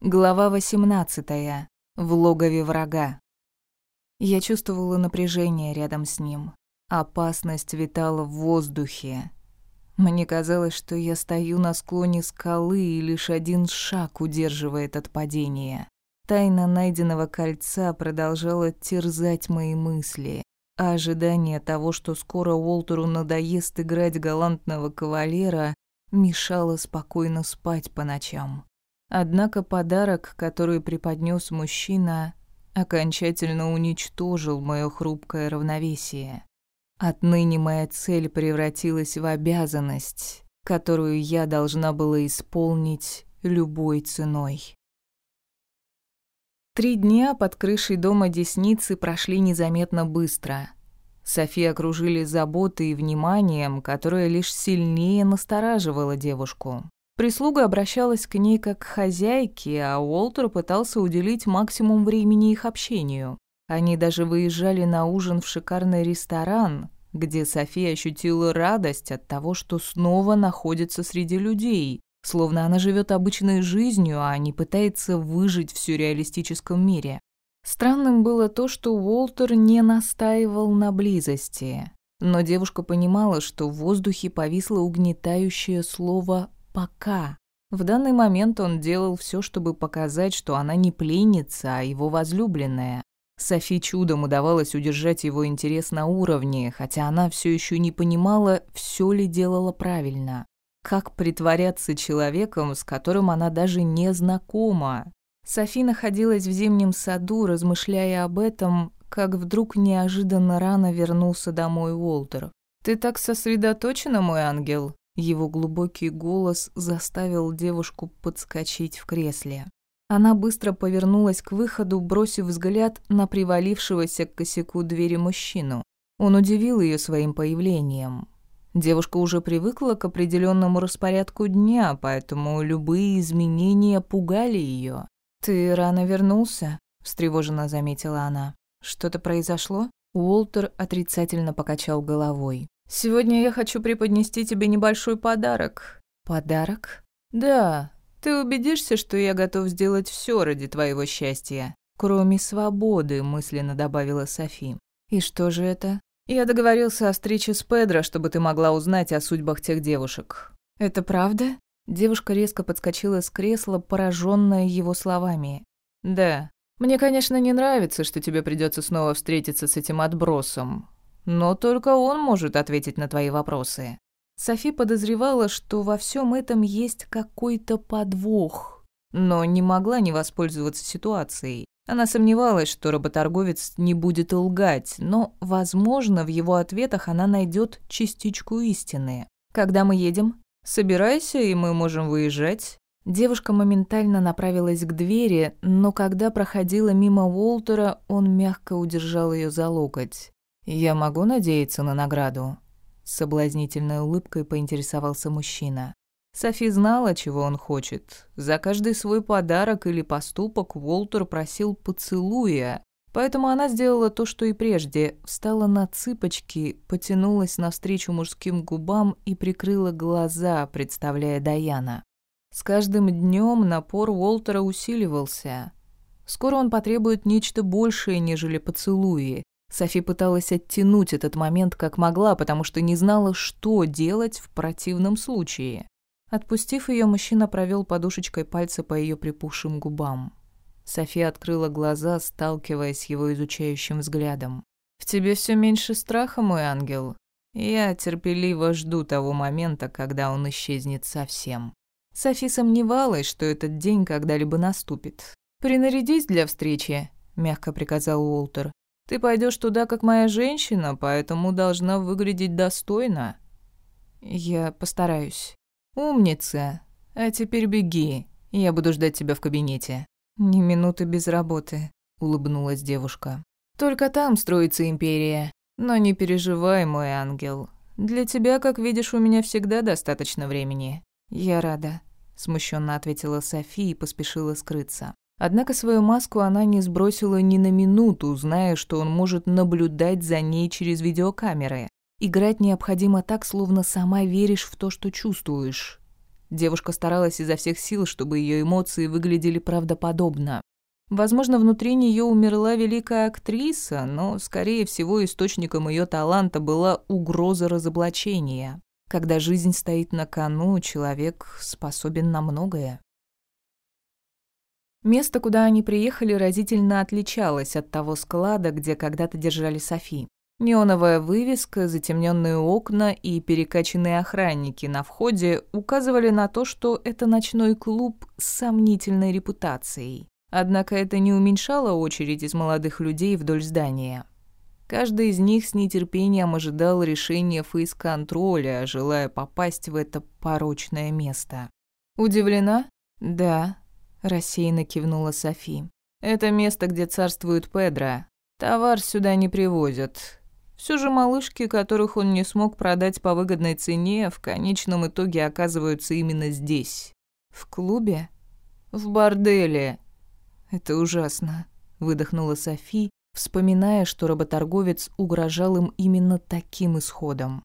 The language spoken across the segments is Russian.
Глава 18. В логове врага. Я чувствовала напряжение рядом с ним. Опасность витала в воздухе. Мне казалось, что я стою на склоне скалы, и лишь один шаг удерживает от падения. Тайна найденного кольца продолжала терзать мои мысли, а ожидание того, что скоро Уолтеру надоест играть галантного кавалера, мешало спокойно спать по ночам. Однако подарок, который преподнес мужчина, окончательно уничтожил мое хрупкое равновесие. Отныне моя цель превратилась в обязанность, которую я должна была исполнить любой ценой. Три дня под крышей дома Десницы прошли незаметно быстро. Софи окружили заботой и вниманием, которое лишь сильнее настораживало девушку. Прислуга обращалась к ней как к хозяйке, а Уолтер пытался уделить максимум времени их общению. Они даже выезжали на ужин в шикарный ресторан, где София ощутила радость от того, что снова находится среди людей, словно она живет обычной жизнью, а не пытается выжить в сюрреалистическом мире. Странным было то, что Уолтер не настаивал на близости, но девушка понимала, что в воздухе повисло угнетающее слово пока. В данный момент он делал все, чтобы показать, что она не пленница, а его возлюбленная. Софи чудом удавалось удержать его интерес на уровне, хотя она все еще не понимала, все ли делала правильно. Как притворяться человеком, с которым она даже не знакома? Софи находилась в зимнем саду, размышляя об этом, как вдруг неожиданно рано вернулся домой Уолтер. «Ты так сосредоточена, мой ангел?» Его глубокий голос заставил девушку подскочить в кресле. Она быстро повернулась к выходу, бросив взгляд на привалившегося к косяку двери мужчину. Он удивил ее своим появлением. Девушка уже привыкла к определенному распорядку дня, поэтому любые изменения пугали ее. «Ты рано вернулся?» – встревоженно заметила она. «Что-то произошло?» Уолтер отрицательно покачал головой. Сегодня я хочу преподнести тебе небольшой подарок. Подарок? Да. Ты убедишься, что я готов сделать все ради твоего счастья, кроме свободы, мысленно добавила Софи. И что же это? Я договорился о встрече с Педро, чтобы ты могла узнать о судьбах тех девушек. Это правда? Девушка резко подскочила с кресла, пораженная его словами. Да. Мне, конечно, не нравится, что тебе придется снова встретиться с этим отбросом. Но только он может ответить на твои вопросы. Софи подозревала, что во всем этом есть какой-то подвох, но не могла не воспользоваться ситуацией. Она сомневалась, что работорговец не будет лгать, но, возможно, в его ответах она найдет частичку истины. «Когда мы едем?» «Собирайся, и мы можем выезжать». Девушка моментально направилась к двери, но когда проходила мимо Уолтера, он мягко удержал ее за локоть. «Я могу надеяться на награду?» С соблазнительной улыбкой поинтересовался мужчина. Софи знала, чего он хочет. За каждый свой подарок или поступок Уолтер просил поцелуя, поэтому она сделала то, что и прежде, встала на цыпочки, потянулась навстречу мужским губам и прикрыла глаза, представляя Даяна. С каждым днем напор Уолтера усиливался. Скоро он потребует нечто большее, нежели поцелуи, Софи пыталась оттянуть этот момент как могла, потому что не знала, что делать в противном случае. Отпустив ее, мужчина провел подушечкой пальца по ее припухшим губам. София открыла глаза, сталкиваясь с его изучающим взглядом. «В тебе все меньше страха, мой ангел. Я терпеливо жду того момента, когда он исчезнет совсем». Софи сомневалась, что этот день когда-либо наступит. «Принарядись для встречи», — мягко приказал Уолтер. Ты пойдешь туда как моя женщина, поэтому должна выглядеть достойно. Я постараюсь. Умница. А теперь беги. Я буду ждать тебя в кабинете. Ни минуты без работы, улыбнулась девушка. Только там строится империя. Но не переживай, мой ангел. Для тебя, как видишь, у меня всегда достаточно времени. Я рада, смущенно ответила София и поспешила скрыться. Однако свою маску она не сбросила ни на минуту, зная, что он может наблюдать за ней через видеокамеры. Играть необходимо так, словно сама веришь в то, что чувствуешь. Девушка старалась изо всех сил, чтобы ее эмоции выглядели правдоподобно. Возможно, внутри нее умерла великая актриса, но, скорее всего, источником ее таланта была угроза разоблачения. Когда жизнь стоит на кону, человек способен на многое. Место, куда они приехали, разительно отличалось от того склада, где когда-то держали Софи. Неоновая вывеска, затемненные окна и перекачанные охранники на входе указывали на то, что это ночной клуб с сомнительной репутацией. Однако это не уменьшало очередь из молодых людей вдоль здания. Каждый из них с нетерпением ожидал решения фейс-контроля, желая попасть в это порочное место. «Удивлена?» «Да», — рассеянно кивнула Софи. «Это место, где царствует Педро. Товар сюда не привозят. Все же малышки, которых он не смог продать по выгодной цене, в конечном итоге оказываются именно здесь. В клубе? В борделе. Это ужасно», — выдохнула Софи, вспоминая, что работорговец угрожал им именно таким исходом.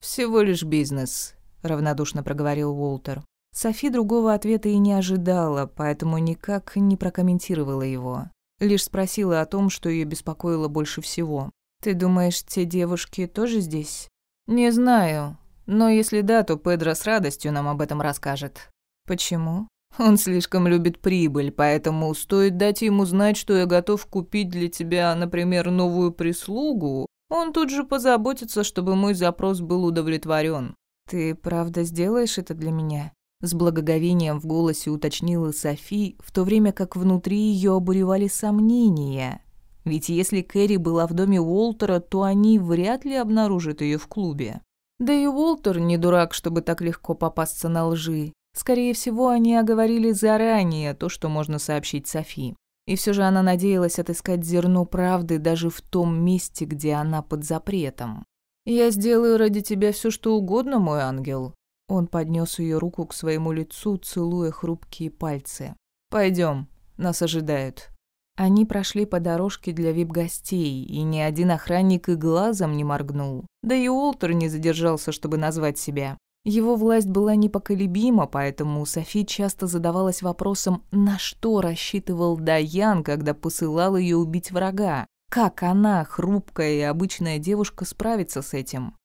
«Всего лишь бизнес», — равнодушно проговорил Уолтер. Софи другого ответа и не ожидала, поэтому никак не прокомментировала его. Лишь спросила о том, что ее беспокоило больше всего. «Ты думаешь, те девушки тоже здесь?» «Не знаю. Но если да, то Педро с радостью нам об этом расскажет». «Почему?» Он слишком любит прибыль, поэтому стоит дать ему знать, что я готов купить для тебя, например, новую прислугу, он тут же позаботится, чтобы мой запрос был удовлетворен. Ты правда сделаешь это для меня? С благоговением в голосе уточнила Софи, в то время как внутри ее обуревали сомнения. Ведь если Кэрри была в доме Уолтера, то они вряд ли обнаружат ее в клубе. Да и Уолтер не дурак, чтобы так легко попасться на лжи. Скорее всего, они оговорили заранее то, что можно сообщить Софи. И все же она надеялась отыскать зерно правды даже в том месте, где она под запретом. «Я сделаю ради тебя все, что угодно, мой ангел». Он поднес ее руку к своему лицу, целуя хрупкие пальцы. Пойдем, нас ожидают». Они прошли по дорожке для вип-гостей, и ни один охранник и глазом не моргнул. Да и Уолтер не задержался, чтобы назвать себя. Его власть была непоколебима, поэтому Софи часто задавалась вопросом, на что рассчитывал Даян, когда посылал ее убить врага. Как она, хрупкая и обычная девушка, справится с этим?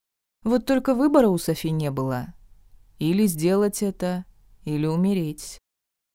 Вот только выбора у Софи не было. Или сделать это, или умереть.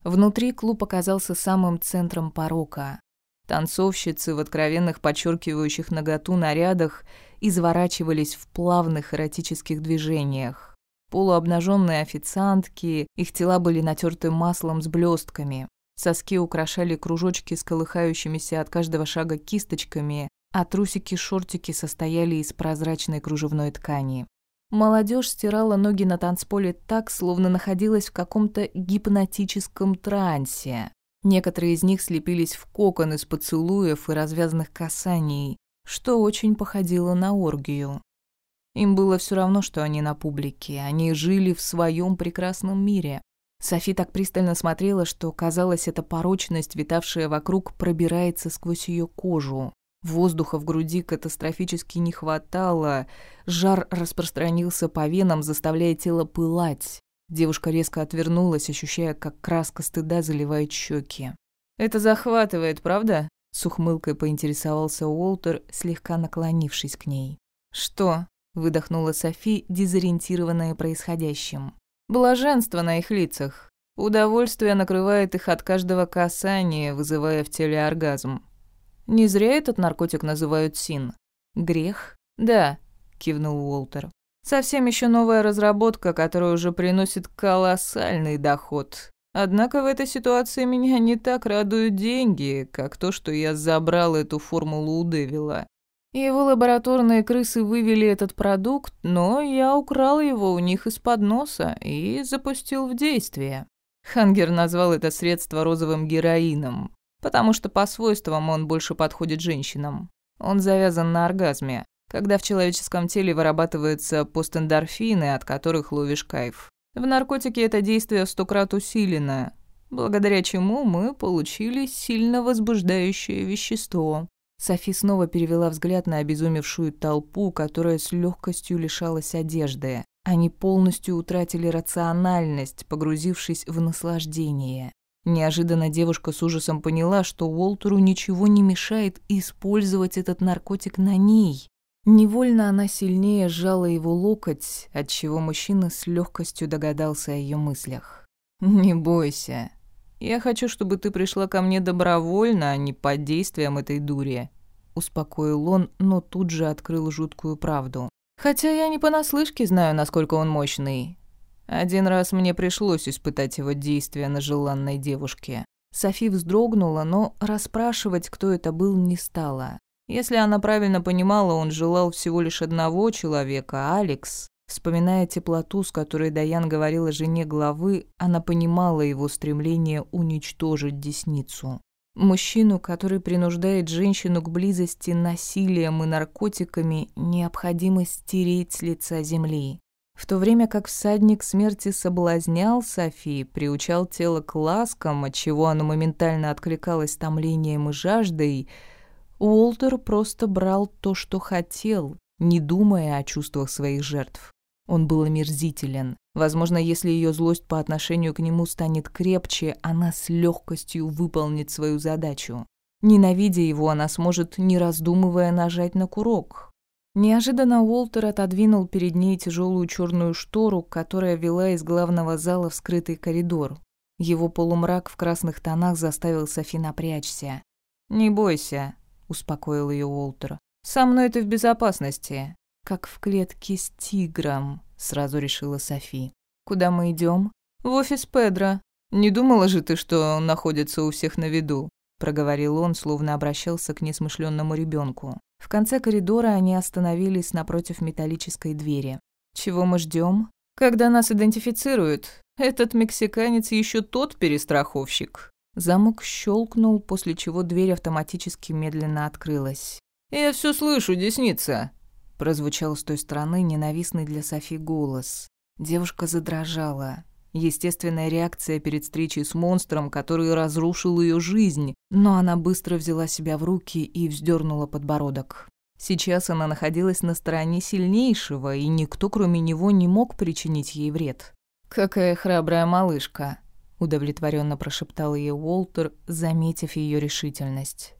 Внутри клуб оказался самым центром порока. Танцовщицы в откровенных подчеркивающих наготу нарядах изворачивались в плавных эротических движениях. Полуобнаженные официантки, их тела были натерты маслом с блестками. Соски украшали кружочки с колыхающимися от каждого шага кисточками, а трусики-шортики состояли из прозрачной кружевной ткани. Молодежь стирала ноги на танцполе так, словно находилась в каком-то гипнотическом трансе. Некоторые из них слепились в кокон из поцелуев и развязанных касаний, что очень походило на оргию. Им было все равно, что они на публике. Они жили в своем прекрасном мире. Софи так пристально смотрела, что, казалось, эта порочность, витавшая вокруг, пробирается сквозь ее кожу. Воздуха в груди катастрофически не хватало. Жар распространился по венам, заставляя тело пылать. Девушка резко отвернулась, ощущая, как краска стыда заливает щеки. «Это захватывает, правда?» С ухмылкой поинтересовался Уолтер, слегка наклонившись к ней. «Что?» выдохнула Софи, дезориентированная происходящим. Блаженство на их лицах. Удовольствие накрывает их от каждого касания, вызывая в теле оргазм. Не зря этот наркотик называют син. Грех? Да, кивнул Уолтер. Совсем еще новая разработка, которая уже приносит колоссальный доход. Однако в этой ситуации меня не так радуют деньги, как то, что я забрал эту формулу у Девила. Его лабораторные крысы вывели этот продукт, но я украл его у них из-под носа и запустил в действие. Хангер назвал это средство розовым героином, потому что по свойствам он больше подходит женщинам. Он завязан на оргазме, когда в человеческом теле вырабатываются постендорфины, от которых ловишь кайф. В наркотике это действие сто крат усилено, благодаря чему мы получили сильно возбуждающее вещество. Софи снова перевела взгляд на обезумевшую толпу, которая с легкостью лишалась одежды. Они полностью утратили рациональность, погрузившись в наслаждение. Неожиданно девушка с ужасом поняла, что Уолтеру ничего не мешает использовать этот наркотик на ней. Невольно она сильнее сжала его локоть, отчего мужчина с легкостью догадался о ее мыслях. «Не бойся. Я хочу, чтобы ты пришла ко мне добровольно, а не под действием этой дури», — успокоил он, но тут же открыл жуткую правду. «Хотя я не понаслышке знаю, насколько он мощный. Один раз мне пришлось испытать его действия на желанной девушке. Софи вздрогнула, но расспрашивать, кто это был, не стала. Если она правильно понимала, он желал всего лишь одного человека, Алекс. Вспоминая теплоту, с которой Даян говорила жене главы, она понимала его стремление уничтожить десницу. Мужчину, который принуждает женщину к близости насилием и наркотиками, необходимо стереть с лица земли. В то время как всадник смерти соблазнял Софи, приучал тело к ласкам, отчего оно моментально откликалось томлением и жаждой, Уолтер просто брал то, что хотел, не думая о чувствах своих жертв. Он был омерзителен. Возможно, если ее злость по отношению к нему станет крепче, она с легкостью выполнит свою задачу. Ненавидя его, она сможет, не раздумывая, нажать на курок. Неожиданно Уолтер отодвинул перед ней тяжелую черную штору, которая вела из главного зала в скрытый коридор. Его полумрак в красных тонах заставил Софи напрячься. «Не бойся», — успокоил ее Уолтер. «Со мной ты в безопасности». «Как в клетке с тигром», — сразу решила Софи. «Куда мы идем? «В офис Педро. Не думала же ты, что он находится у всех на виду?» — проговорил он, словно обращался к несмышленному ребенку. В конце коридора они остановились напротив металлической двери. «Чего мы ждем? Когда нас идентифицируют, этот мексиканец еще тот перестраховщик». Замок щелкнул, после чего дверь автоматически медленно открылась. «Я все слышу, десница!» Прозвучал с той стороны ненавистный для Софи голос. Девушка задрожала. Естественная реакция перед встречей с монстром, который разрушил ее жизнь, но она быстро взяла себя в руки и вздернула подбородок. Сейчас она находилась на стороне сильнейшего, и никто, кроме него, не мог причинить ей вред. «Какая храбрая малышка!» – удовлетворенно прошептал ей Уолтер, заметив ее решительность.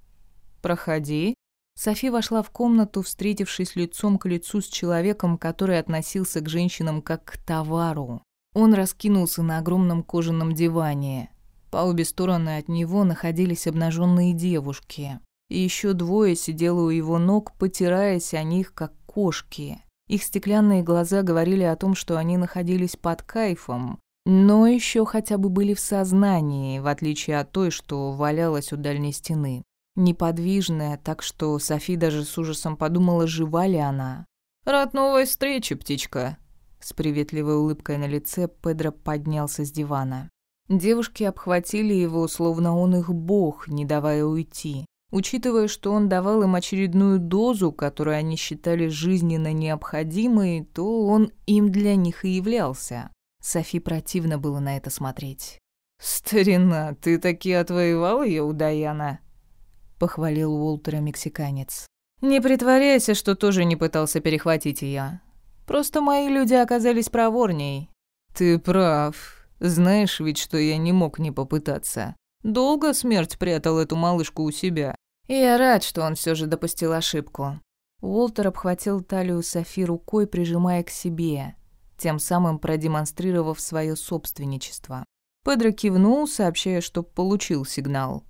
«Проходи». Софи вошла в комнату, встретившись лицом к лицу с человеком, который относился к женщинам как к товару. Он раскинулся на огромном кожаном диване. По обе стороны от него находились обнаженные девушки. И еще двое сидело у его ног, потираясь о них, как кошки. Их стеклянные глаза говорили о том, что они находились под кайфом, но еще хотя бы были в сознании, в отличие от той, что валялась у дальней стены. Неподвижная, так что Софи даже с ужасом подумала, жива ли она. «Рад новой встрече, птичка», с приветливой улыбкой на лице Педро поднялся с дивана. Девушки обхватили его, словно он их бог, не давая уйти. Учитывая, что он давал им очередную дозу, которую они считали жизненно необходимой, то он им для них и являлся. Софи противно было на это смотреть. «Старина, ты таки отвоевал ее у Даяна?» — похвалил Уолтера мексиканец. «Не притворяйся, что тоже не пытался перехватить ее. Просто мои люди оказались проворней. Ты прав. Знаешь ведь, что я не мог не попытаться. Долго смерть прятал эту малышку у себя. И я рад, что он все же допустил ошибку. Уолтер обхватил талию Софи рукой, прижимая к себе, тем самым продемонстрировав свое собственничество. Педро кивнул, сообщая, что получил сигнал.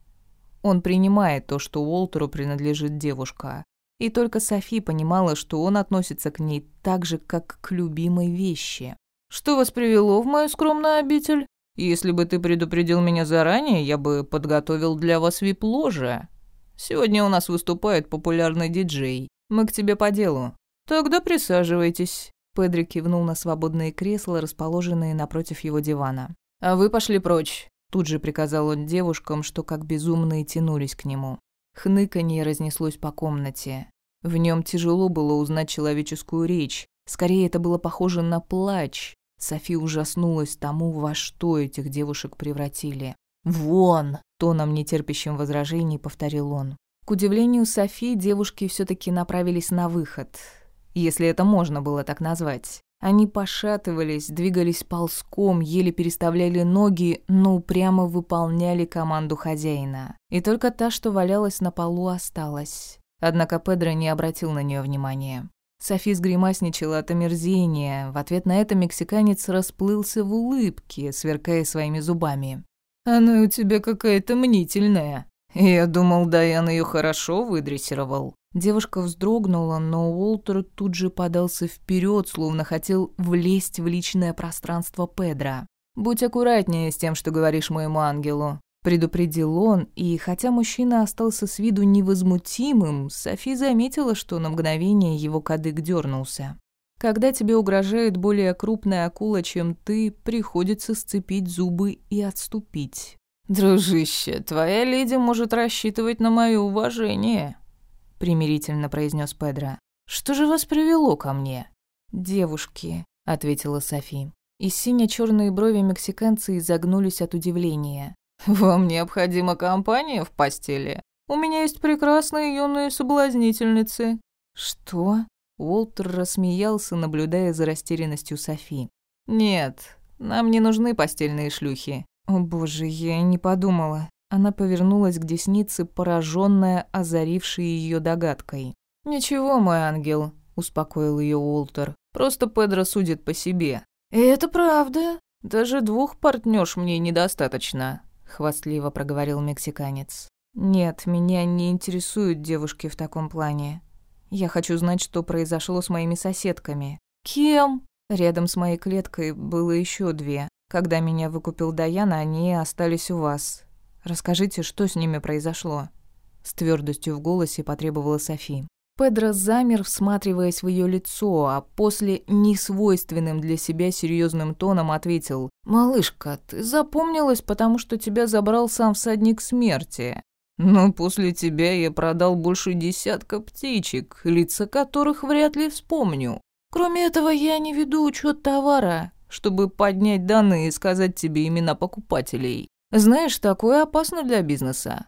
Он принимает то, что Уолтеру принадлежит девушка, и только Софи понимала, что он относится к ней так же, как к любимой вещи. «Что вас привело в мою скромную обитель? Если бы ты предупредил меня заранее, я бы подготовил для вас вип-ложе. Сегодня у нас выступает популярный диджей. Мы к тебе по делу. Тогда присаживайтесь». Педри кивнул на свободные кресла, расположенные напротив его дивана. «А вы пошли прочь», — тут же приказал он девушкам, что как безумные тянулись к нему. Хныканье разнеслось по комнате. В нем тяжело было узнать человеческую речь. Скорее, это было похоже на плач. Софи ужаснулась тому, во что этих девушек превратили. «Вон!» – тоном нетерпящим возражений повторил он. К удивлению Софи, девушки все таки направились на выход. Если это можно было так назвать. Они пошатывались, двигались ползком, еле переставляли ноги, но упрямо выполняли команду хозяина. И только та, что валялась на полу, осталась. Однако Педро не обратил на нее внимания. Софи сгримасничала от омерзения. В ответ на это мексиканец расплылся в улыбке, сверкая своими зубами. «Она у тебя какая-то мнительная. Я думал, Дайан ее хорошо выдрессировал». Девушка вздрогнула, но Уолтер тут же подался вперед, словно хотел влезть в личное пространство Педра. «Будь аккуратнее с тем, что говоришь моему ангелу», — предупредил он, и хотя мужчина остался с виду невозмутимым, Софи заметила, что на мгновение его кадык дернулся. Когда тебе угрожает более крупная акула, чем ты, приходится сцепить зубы и отступить. «Дружище, твоя леди может рассчитывать на мое уважение», — примирительно произнес Педро. «Что же вас привело ко мне?» «Девушки», — ответила Софи. И сине-черные брови мексиканца изогнулись от удивления. «Вам необходима компания в постели? У меня есть прекрасные юные соблазнительницы». «Что?» Уолтер рассмеялся, наблюдая за растерянностью Софи. «Нет, нам не нужны постельные шлюхи». «О боже, я не подумала. Она повернулась к деснице, пораженная, озарившей ее догадкой. «Ничего, мой ангел», — успокоил ее Уолтер. «Просто Педро судит по себе». «Это правда. Даже двух партнёрш мне недостаточно», — хвастливо проговорил мексиканец. «Нет, меня не интересуют девушки в таком плане. Я хочу знать, что произошло с моими соседками». «Кем?» Рядом с моей клеткой было еще две. Когда меня выкупил Даяна, они остались у вас. Расскажите, что с ними произошло?» С твердостью в голосе потребовала Софи. Педро замер, всматриваясь в ее лицо, а после несвойственным для себя серьезным тоном ответил. «Малышка, ты запомнилась, потому что тебя забрал сам всадник смерти. Но после тебя я продал больше десятка птичек, лица которых вряд ли вспомню. Кроме этого, я не веду учет товара, чтобы поднять данные и сказать тебе имена покупателей. Знаешь, такое опасно для бизнеса.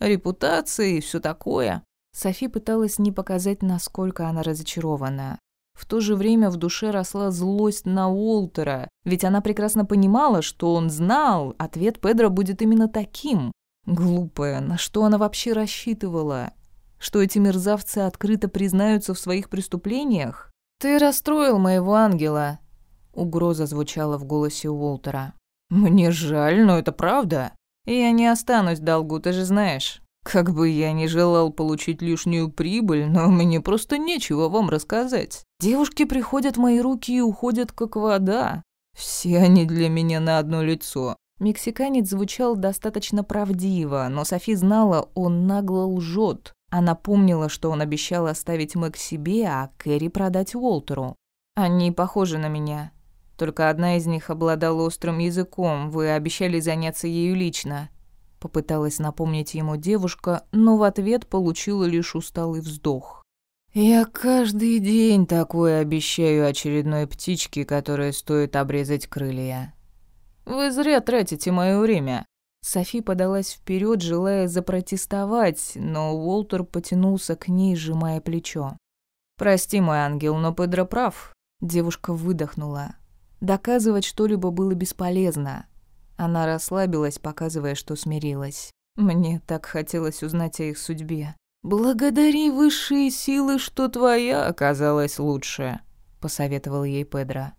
Репутация и все такое. Софи пыталась не показать, насколько она разочарована. В то же время в душе росла злость на Уолтера, ведь она прекрасно понимала, что он знал, ответ Педро будет именно таким. Глупая, на что она вообще рассчитывала? Что эти мерзавцы открыто признаются в своих преступлениях? «Ты расстроил моего ангела», — угроза звучала в голосе Уолтера. «Мне жаль, но это правда. Я не останусь в долгу, ты же знаешь. Как бы я ни желал получить лишнюю прибыль, но мне просто нечего вам рассказать. Девушки приходят в мои руки и уходят как вода. Все они для меня на одно лицо». Мексиканец звучал достаточно правдиво, но Софи знала, он нагло лжет. Она помнила, что он обещал оставить Мэг себе, а Кэрри продать Уолтеру. «Они похожи на меня», только одна из них обладала острым языком, вы обещали заняться ею лично». Попыталась напомнить ему девушка, но в ответ получила лишь усталый вздох. «Я каждый день такое обещаю очередной птичке, которая стоит обрезать крылья. Вы зря тратите мое время». Софи подалась вперед, желая запротестовать, но Уолтер потянулся к ней, сжимая плечо. «Прости, мой ангел, но Педро прав». Девушка выдохнула. Доказывать что-либо было бесполезно. Она расслабилась, показывая, что смирилась. Мне так хотелось узнать о их судьбе. «Благодари высшие силы, что твоя оказалась лучше», — посоветовал ей Педро.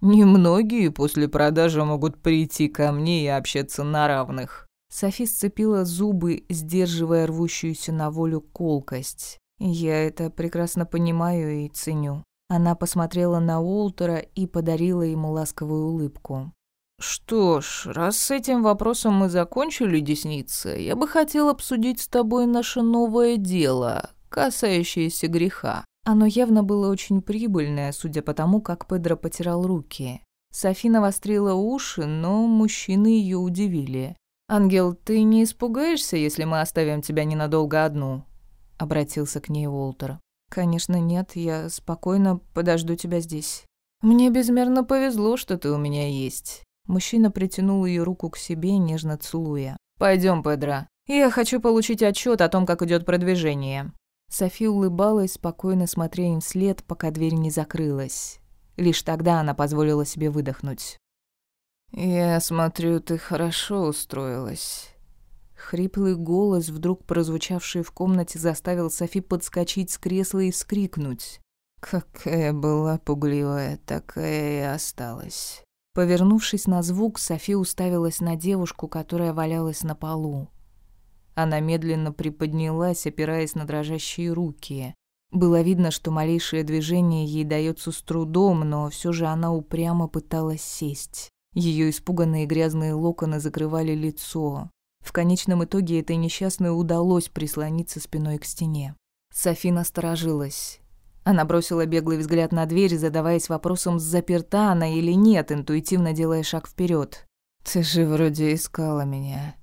«Немногие после продажи могут прийти ко мне и общаться на равных». Софи сцепила зубы, сдерживая рвущуюся на волю колкость. «Я это прекрасно понимаю и ценю. Она посмотрела на Уолтера и подарила ему ласковую улыбку. «Что ж, раз с этим вопросом мы закончили, Десница, я бы хотел обсудить с тобой наше новое дело, касающееся греха». Оно явно было очень прибыльное, судя по тому, как Педро потирал руки. Софина вострила уши, но мужчины ее удивили. «Ангел, ты не испугаешься, если мы оставим тебя ненадолго одну?» — обратился к ней Уолтер. «Конечно нет, я спокойно подожду тебя здесь». «Мне безмерно повезло, что ты у меня есть». Мужчина притянул ее руку к себе, нежно целуя. Пойдем, Педро. Я хочу получить отчет о том, как идет продвижение». Софи улыбалась, спокойно смотря им вслед, пока дверь не закрылась. Лишь тогда она позволила себе выдохнуть. «Я смотрю, ты хорошо устроилась». Хриплый голос, вдруг прозвучавший в комнате, заставил Софи подскочить с кресла и вскрикнуть. «Какая была пугливая, такая и осталась». Повернувшись на звук, Софи уставилась на девушку, которая валялась на полу. Она медленно приподнялась, опираясь на дрожащие руки. Было видно, что малейшее движение ей дается с трудом, но все же она упрямо пыталась сесть. Ее испуганные грязные локоны закрывали лицо. В конечном итоге этой несчастной удалось прислониться спиной к стене. Софи насторожилась. Она бросила беглый взгляд на дверь, задаваясь вопросом, заперта она или нет, интуитивно делая шаг вперед. «Ты же вроде искала меня,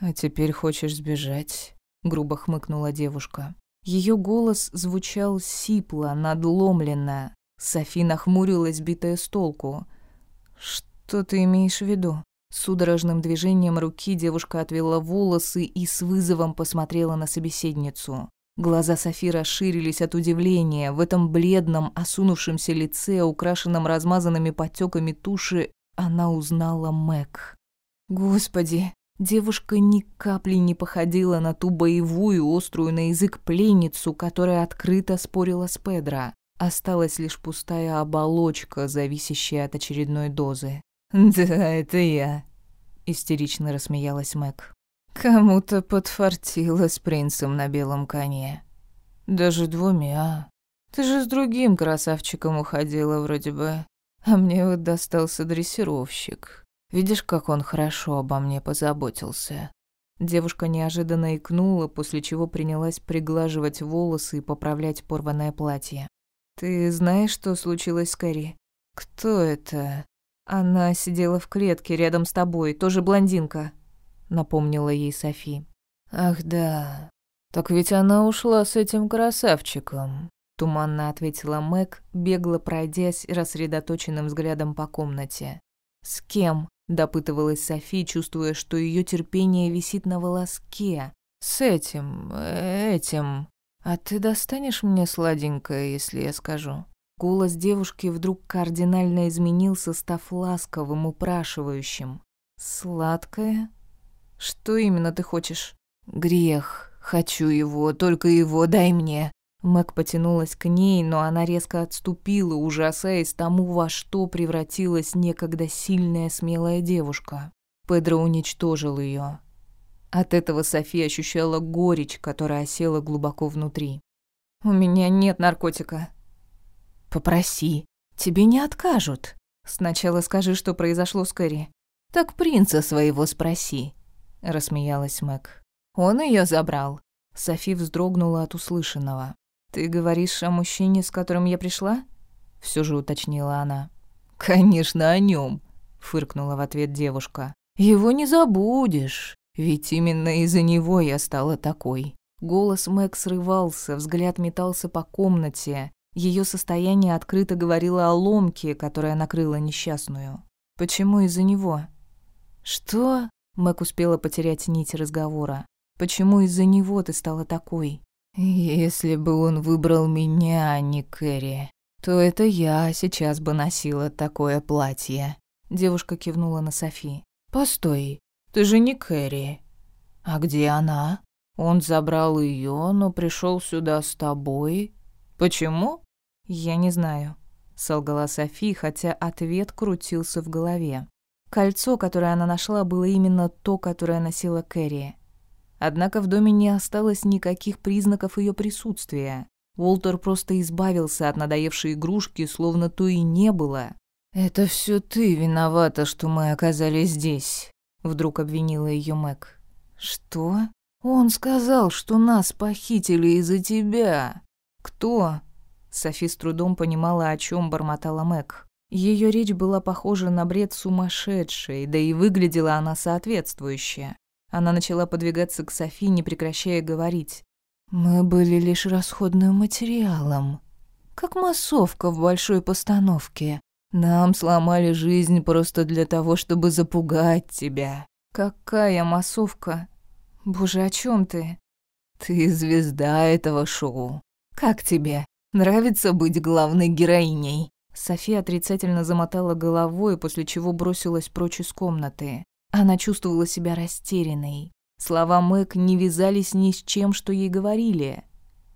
а теперь хочешь сбежать?» — грубо хмыкнула девушка. Ее голос звучал сипло, надломленно. Софи нахмурилась, битая с толку. «Что?» «Что ты имеешь в виду?» Судорожным движением руки девушка отвела волосы и с вызовом посмотрела на собеседницу. Глаза Софи расширились от удивления. В этом бледном, осунувшемся лице, украшенном размазанными потеками туши, она узнала Мэг. Господи, девушка ни капли не походила на ту боевую, острую на язык пленницу, которая открыто спорила с Педро. Осталась лишь пустая оболочка, зависящая от очередной дозы. «Да, это я», — истерично рассмеялась Мэг. «Кому-то подфартило с принцем на белом коне. Даже двумя. Ты же с другим красавчиком уходила вроде бы. А мне вот достался дрессировщик. Видишь, как он хорошо обо мне позаботился». Девушка неожиданно икнула, после чего принялась приглаживать волосы и поправлять порванное платье. «Ты знаешь, что случилось с Кэрри?» «Кто это?» «Она сидела в клетке рядом с тобой, тоже блондинка», — напомнила ей Софи. «Ах да, так ведь она ушла с этим красавчиком», — туманно ответила Мэг, бегло пройдясь рассредоточенным взглядом по комнате. «С кем?» — допытывалась Софи, чувствуя, что ее терпение висит на волоске. «С этим, этим. А ты достанешь мне сладенькое, если я скажу?» Голос девушки вдруг кардинально изменился, став ласковым, упрашивающим. «Сладкое? Что именно ты хочешь?» «Грех. Хочу его, только его дай мне». Мэг потянулась к ней, но она резко отступила, ужасаясь тому, во что превратилась некогда сильная смелая девушка. Педро уничтожил ее. От этого София ощущала горечь, которая осела глубоко внутри. «У меня нет наркотика», Попроси. Тебе не откажут. Сначала скажи, что произошло с Кэрри. Так принца своего спроси, рассмеялась Мэг. Он ее забрал. Софи вздрогнула от услышанного. Ты говоришь о мужчине, с которым я пришла? Все же уточнила она. Конечно, о нем, фыркнула в ответ девушка. Его не забудешь, ведь именно из-за него я стала такой. Голос Мэг срывался, взгляд метался по комнате. Ее состояние открыто говорило о ломке, которая накрыла несчастную. Почему из-за него? Что? Мэг успела потерять нить разговора. Почему из-за него ты стала такой? Если бы он выбрал меня, а не Кэрри, то это я сейчас бы носила такое платье. Девушка кивнула на Софи. Постой, ты же не Кэрри. А где она? Он забрал ее, но пришел сюда с тобой. Почему? Я не знаю, солгала Софи, хотя ответ крутился в голове. Кольцо, которое она нашла, было именно то, которое носила Кэрри. Однако в доме не осталось никаких признаков ее присутствия. Уолтер просто избавился от надоевшей игрушки, словно то и не было. «Это все ты виновата, что мы оказались здесь», — вдруг обвинила ее Мэг. «Что?» «Он сказал, что нас похитили из-за тебя». «Кто?» Софи с трудом понимала, о чем бормотала Мэг. Ее речь была похожа на бред сумасшедшей, да и выглядела она соответствующе. Она начала подвигаться к Софи, не прекращая говорить. «Мы были лишь расходным материалом, как массовка в большой постановке. Нам сломали жизнь просто для того, чтобы запугать тебя». «Какая массовка? Боже, о чем ты?» «Ты звезда этого шоу. Как тебе? Нравится быть главной героиней?» София отрицательно замотала головой, после чего бросилась прочь из комнаты. Она чувствовала себя растерянной. Слова Мэг не вязались ни с чем, что ей говорили.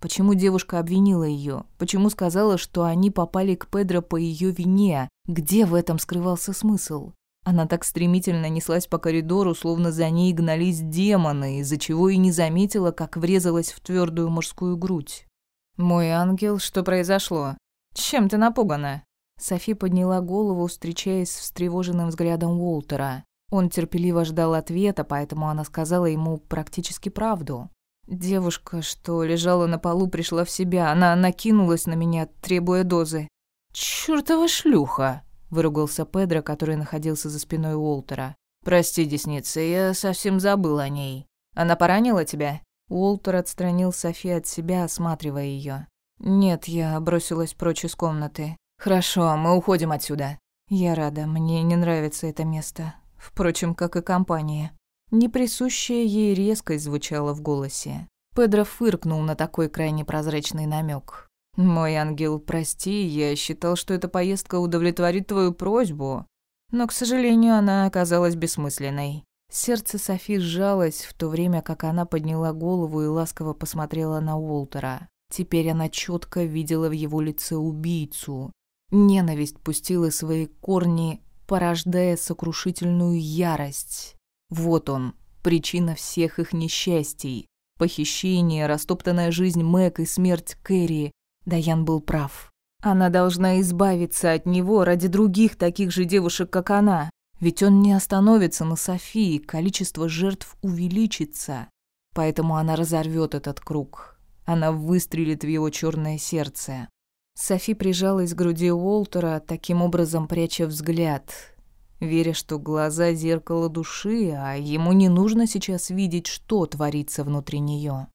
Почему девушка обвинила ее? Почему сказала, что они попали к Педро по ее вине? Где в этом скрывался смысл? Она так стремительно неслась по коридору, словно за ней гнались демоны, из-за чего и не заметила, как врезалась в твердую мужскую грудь. «Мой ангел, что произошло? Чем ты напугана?» Софи подняла голову, встречаясь с встревоженным взглядом Уолтера. Он терпеливо ждал ответа, поэтому она сказала ему практически правду. Девушка, что лежала на полу, пришла в себя. Она накинулась на меня, требуя дозы. «Чёртова шлюха!» — выругался Педро, который находился за спиной Уолтера. «Прости, десница, я совсем забыл о ней. Она поранила тебя?» Уолтер отстранил Софи от себя, осматривая ее. «Нет, я бросилась прочь из комнаты. Хорошо, мы уходим отсюда». «Я рада, мне не нравится это место. Впрочем, как и компания». Неприсущая ей резкость звучала в голосе. Педро фыркнул на такой крайне прозрачный намек. «Мой ангел, прости, я считал, что эта поездка удовлетворит твою просьбу, но, к сожалению, она оказалась бессмысленной. Сердце Софи сжалось, в то время как она подняла голову и ласково посмотрела на Уолтера. Теперь она четко видела в его лице убийцу. Ненависть пустила свои корни, порождая сокрушительную ярость. Вот он, причина всех их несчастий. Похищение, растоптанная жизнь Мэг и смерть Кэрри. Даян был прав. Она должна избавиться от него ради других таких же девушек, как она. Ведь он не остановится на Софии, количество жертв увеличится. Поэтому она разорвет этот круг. Она выстрелит в его черное сердце. Софи прижалась к груди Уолтера, таким образом пряча взгляд, веря, что глаза — зеркало души, а ему не нужно сейчас видеть, что творится внутри нее.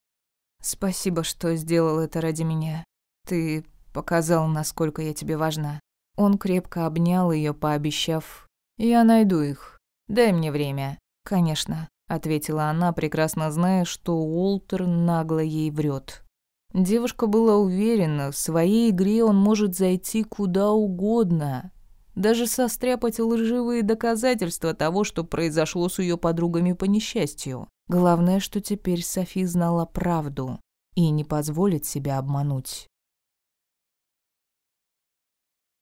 «Спасибо, что сделал это ради меня. Ты показал, насколько я тебе важна». Он крепко обнял ее, пообещав «Я найду их. Дай мне время». «Конечно», — ответила она, прекрасно зная, что Уолтер нагло ей врет. Девушка была уверена, в своей игре он может зайти куда угодно, даже состряпать лживые доказательства того, что произошло с ее подругами по несчастью. Главное, что теперь Софи знала правду и не позволит себя обмануть.